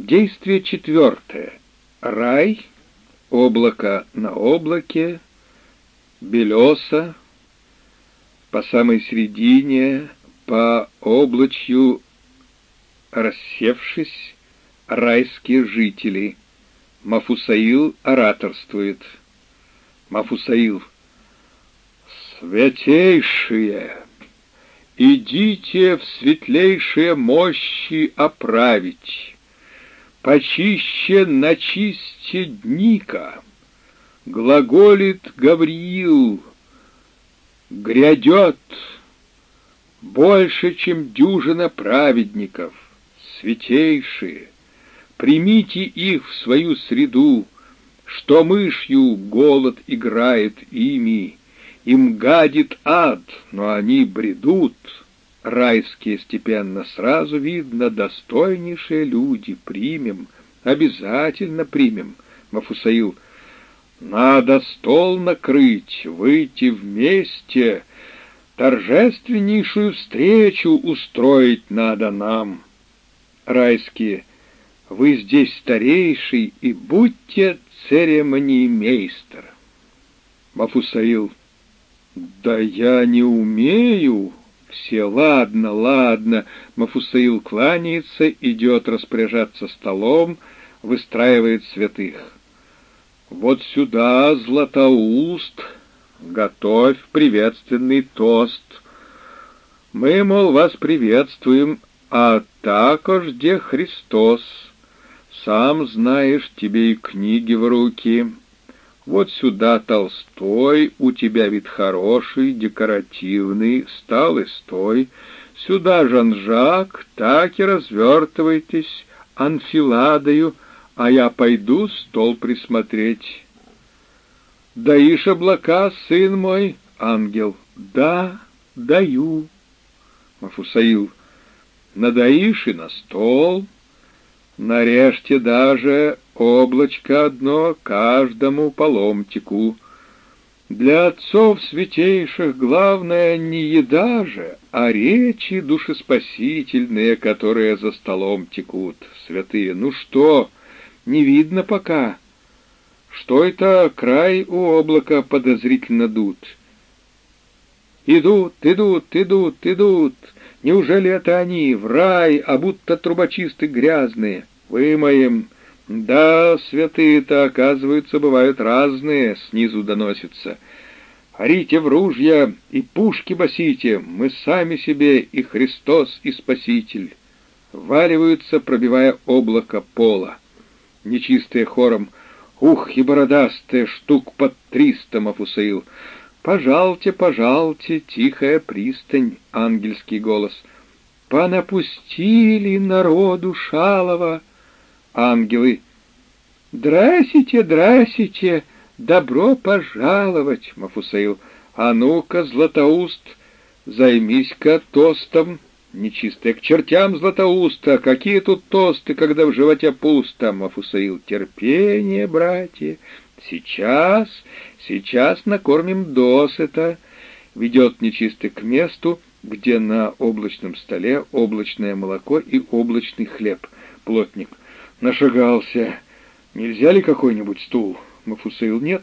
Действие четвертое. Рай, облако на облаке, белеса, по самой середине, по облачью рассевшись, райские жители. Мафусаил ораторствует. Мафусаил. Святейшие, идите в светлейшие мощи оправить почище начисте дника. Глаголит Гавриил, грядет больше, чем дюжина праведников, святейшие. Примите их в свою среду, что мышью голод играет ими, им гадит ад, но они бредут — Райские степенно сразу видно, достойнейшие люди, примем, обязательно примем. Мафусаил, надо стол накрыть, выйти вместе, торжественнейшую встречу устроить надо нам. Райские, вы здесь старейший, и будьте церемониймейстер. Мафусаил, да я не умею, все, ладно, ладно. Мафусаил кланяется, идет распоряжаться столом, выстраивает святых. Вот сюда, Златоуст, готовь приветственный тост. Мы, мол, вас приветствуем, а також где Христос. Сам знаешь, тебе и книги в руки. Вот сюда Толстой, у тебя вид хороший, декоративный, стал и стой. Сюда Жан-Жак, так и развертывайтесь, анфиладою, а я пойду стол присмотреть. Даишь облака, сын мой, ангел? Да, даю. Мафусаил, надаишь и на стол, нарежьте даже облачко одно каждому по ломтику. Для отцов святейших главное не еда же, а речи душеспасительные, которые за столом текут. Святые, ну что, не видно пока. Что это край у облака подозрительно дут? Идут, идут, идут, идут. Неужели это они, в рай, а будто трубочисты грязные? Вымоем, да, святые-то, оказывается, бывают разные, снизу доносится. Орите в ружья и пушки басите, мы сами себе и Христос, и Спаситель. Валиваются, пробивая облако пола. Нечистые хором «Ух, и бородастые, штук под триста, Мафусаил!» «Пожалте, пожалте, тихая пристань!» — ангельский голос. «Понапустили народу шалова!» Ангелы. «Здрасте, здрасте, добро пожаловать, Мафусаил! А ну-ка, Златоуст, займись-ка тостом!» Нечистая к чертям Златоуста, какие тут тосты, когда в животе пусто, Мафусаил, терпение, братья, сейчас, сейчас накормим досыта, ведет нечистый к месту, где на облачном столе облачное молоко и облачный хлеб. Плотник, Нашагался. Нельзя ли какой-нибудь стул? Мафусаил нет.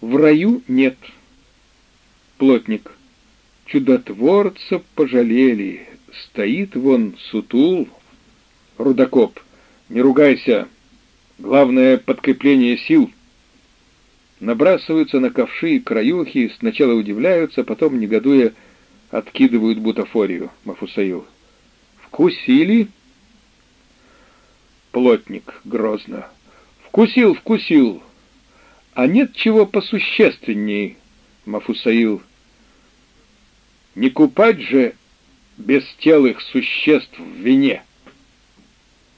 В раю нет. Плотник. Чудотворца пожалели. Стоит вон сутул. Рудокоп. Не ругайся. Главное — подкрепление сил. Набрасываются на ковши и краюхи, сначала удивляются, потом, негодуя, откидывают бутафорию. Мафусаил. Вкусили? Плотник грозно. Вкусил, вкусил. А нет чего посущественней, Мафусаил. Не купать же бестелых существ в вине.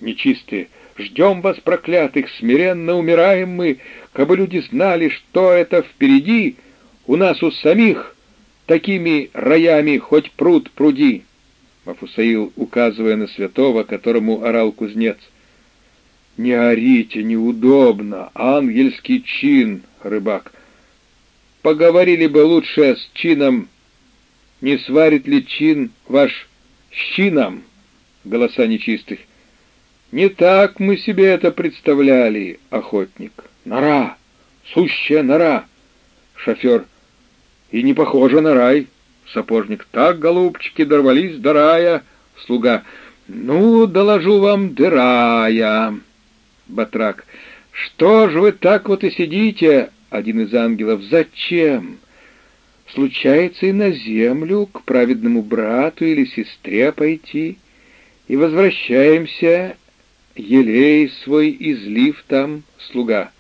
Нечистые, ждем вас, проклятых, смиренно умираем мы, кабы люди знали, что это впереди, у нас у самих такими раями хоть пруд пруди. Мафусаил, указывая на святого, которому орал кузнец — «Не орите, неудобно, ангельский чин, рыбак. Поговорили бы лучше с чином. Не сварит ли чин ваш щином?» Голоса нечистых. Не так мы себе это представляли, охотник. Нора, сущая нора. Шофер. И не похоже на рай. Сапожник. Так, голубчики, дорвались до рая. Слуга. Ну, доложу вам, дырая. Батрак. Что ж вы так вот и сидите? Один из ангелов. Зачем? Случается и на землю к праведному брату или сестре пойти, и возвращаемся, елей свой излив там, слуга.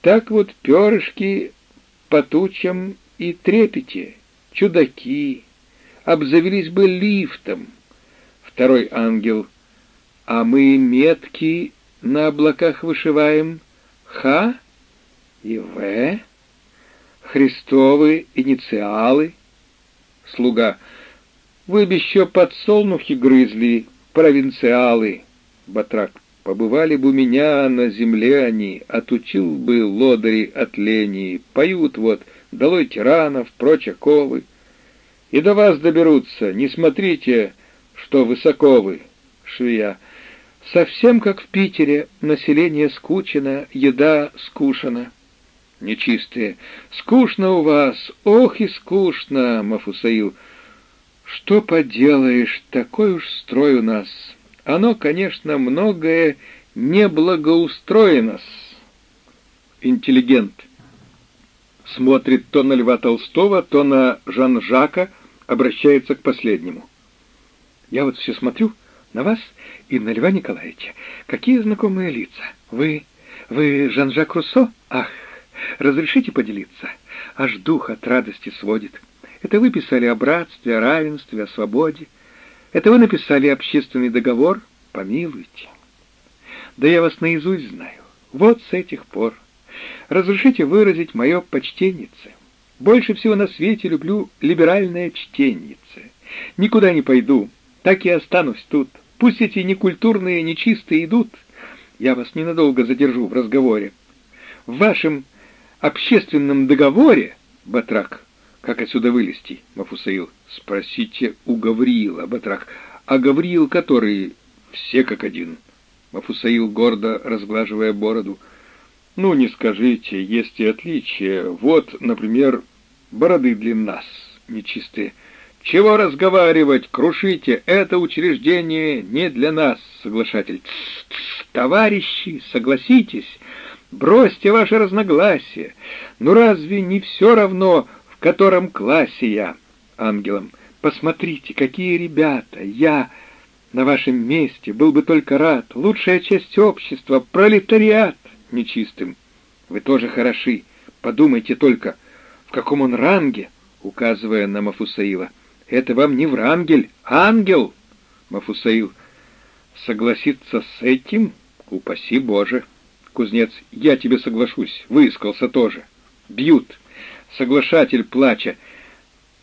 Так вот перышки по тучам и трепете, чудаки, обзавелись бы лифтом. Второй ангел, а мы метки на облаках вышиваем Х и В, Христовы инициалы. Слуга, вы бы еще подсолнухи грызли, провинциалы. Батрак, побывали бы у меня на земле они, отучил бы лодыри от лени, поют вот, долой тиранов, прочь оковы. И до вас доберутся, не смотрите, что высоко вы, швея. Совсем как в Питере, население скучено, еда скушена. Нечистые. Скучно у вас, ох и скучно, Мафусаил. Что поделаешь, такой уж строй у нас. Оно, конечно, многое неблагоустроено. Интеллигент. Смотрит то на Льва Толстого, то на Жан-Жака, обращается к последнему. Я вот все смотрю на вас и на Льва Николаевича. Какие знакомые лица. Вы... вы Жан-Жак Руссо? Ах, разрешите поделиться? Аж дух от радости сводит. Это вы писали о братстве, о равенстве, о свободе. Это вы написали общественный договор? Помилуйте. Да я вас наизусть знаю. Вот с этих пор. Разрешите выразить мое почтеннице. Больше всего на свете люблю либеральное чтеннице. Никуда не пойду, так и останусь тут. Пусть эти некультурные, нечистые идут. Я вас ненадолго задержу в разговоре. В вашем общественном договоре, Батрак, как отсюда вылезти, Мафусаил? Спросите у Гавриила, Батрак. А Гавриил который? Все как один. Мафусаил, гордо разглаживая бороду. Ну, не скажите, есть и отличия. Вот, например, бороды для нас, нечистые. Чего разговаривать? Крушите! Это учреждение не для нас, соглашатель. Тс -тс, товарищи, согласитесь, бросьте ваши разногласия. Ну разве не все равно, в котором классе я, ангелом. Посмотрите, какие ребята, я на вашем месте был бы только рад. Лучшая часть общества, пролетариат нечистым. Вы тоже хороши. Подумайте только, в каком он ранге, указывая на Мафусаила. Это вам не Врангель, ангел. Мафусаил. Согласиться с этим? Упаси Боже. Кузнец. Я тебе соглашусь. Выискался тоже. Бьют. Соглашатель, плача.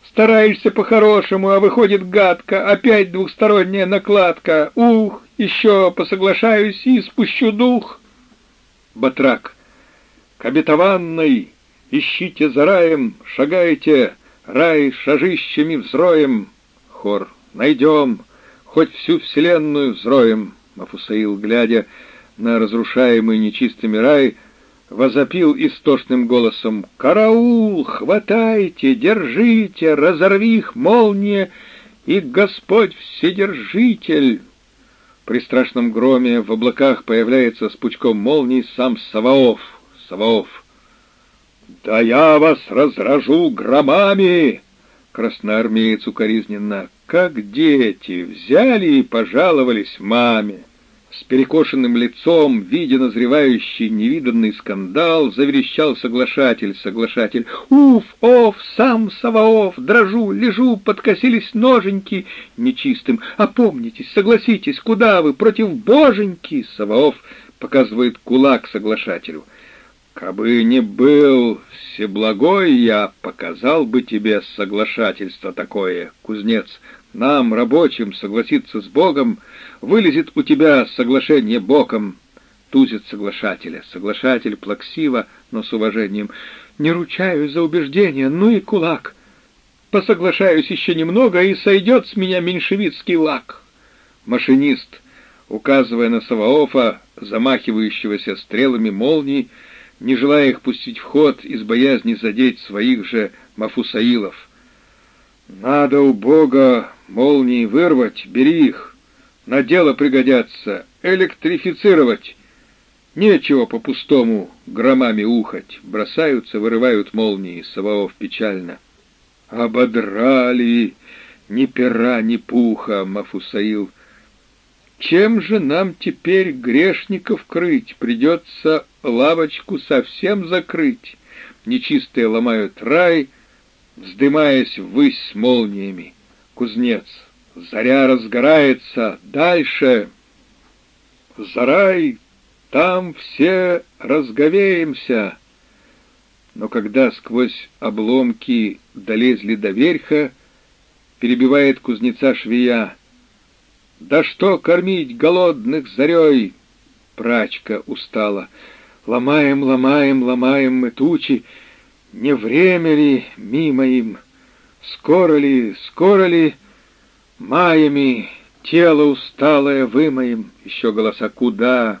Стараешься по-хорошему, а выходит гадко. Опять двухсторонняя накладка. Ух, еще посоглашаюсь и спущу дух. Батрак. К обетованной ищите за раем, шагайте, рай шажищами взроем. Хор. Найдем, хоть всю вселенную взроем. Мафусаил, глядя на разрушаемый нечистыми рай, возопил истошным голосом «Караул! Хватайте! Держите! Разорви их, молния! И Господь Вседержитель!» При страшном громе в облаках появляется с пучком молний сам Саваоф. Саваоф. «Да я вас разражу громами!» Красноармеец укоризненно. «Как дети! Взяли и пожаловались маме!» С перекошенным лицом, видя назревающий невиданный скандал, заверещал соглашатель, соглашатель. «Уф, оф, сам Саваоф, дрожу, лежу, подкосились ноженьки нечистым. Опомнитесь, согласитесь, куда вы, против боженьки?» Саваоф показывает кулак соглашателю. «Кабы не был всеблагой я, показал бы тебе соглашательство такое, кузнец. Нам, рабочим, согласиться с Богом, вылезет у тебя соглашение боком. Тузит соглашателя. Соглашатель плаксиво, но с уважением. Не ручаюсь за убеждение, ну и кулак. Посоглашаюсь еще немного, и сойдет с меня меньшевицкий лак. Машинист. указывая на Саваофа, замахивающегося стрелами молний, не желая их пустить в ход из боязни задеть своих же мафусаилов. «Надо у Бога молнии вырвать, бери их, на дело пригодятся, электрифицировать. Нечего по-пустому громами ухать, бросаются, вырывают молнии, Саваоф печально. Ободрали, ни пера, ни пуха, Мафусаил. Чем же нам теперь грешников крыть? Придется лавочку совсем закрыть. Нечистые ломают рай, вздымаясь ввысь с молниями. Кузнец, заря разгорается, дальше. Зарай, там все разговеемся. Но когда сквозь обломки долезли до верха, перебивает кузнеца швея. «Да что кормить голодных зарей?» Прачка устала. «Ломаем, ломаем, ломаем мы тучи. Не время ли мимо им? Скоро ли, скоро ли маями тело усталое вымоем?» Еще голоса «Куда?»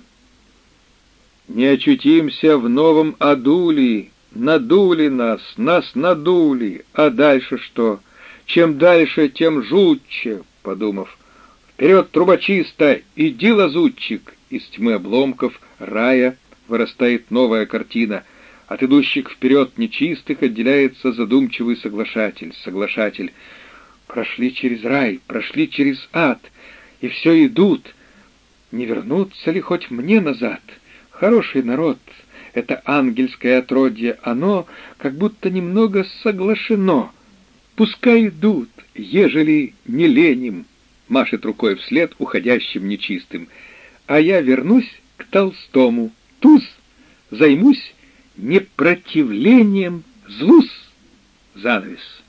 «Не очутимся в новом Адули. Надули нас, нас надули. А дальше что?» Чем дальше, тем жутче, подумав. Вперед, трубочисто, иди, лазутчик! Из тьмы обломков рая вырастает новая картина. От идущих вперед нечистых отделяется задумчивый соглашатель. Соглашатель. Прошли через рай, прошли через ад, и все идут. Не вернуться ли хоть мне назад? Хороший народ, это ангельское отродье, оно как будто немного соглашено — Пускай идут, ежели не леним, машет рукой вслед уходящим нечистым, а я вернусь к Толстому. Туз, займусь непротивлением злус. Занавес.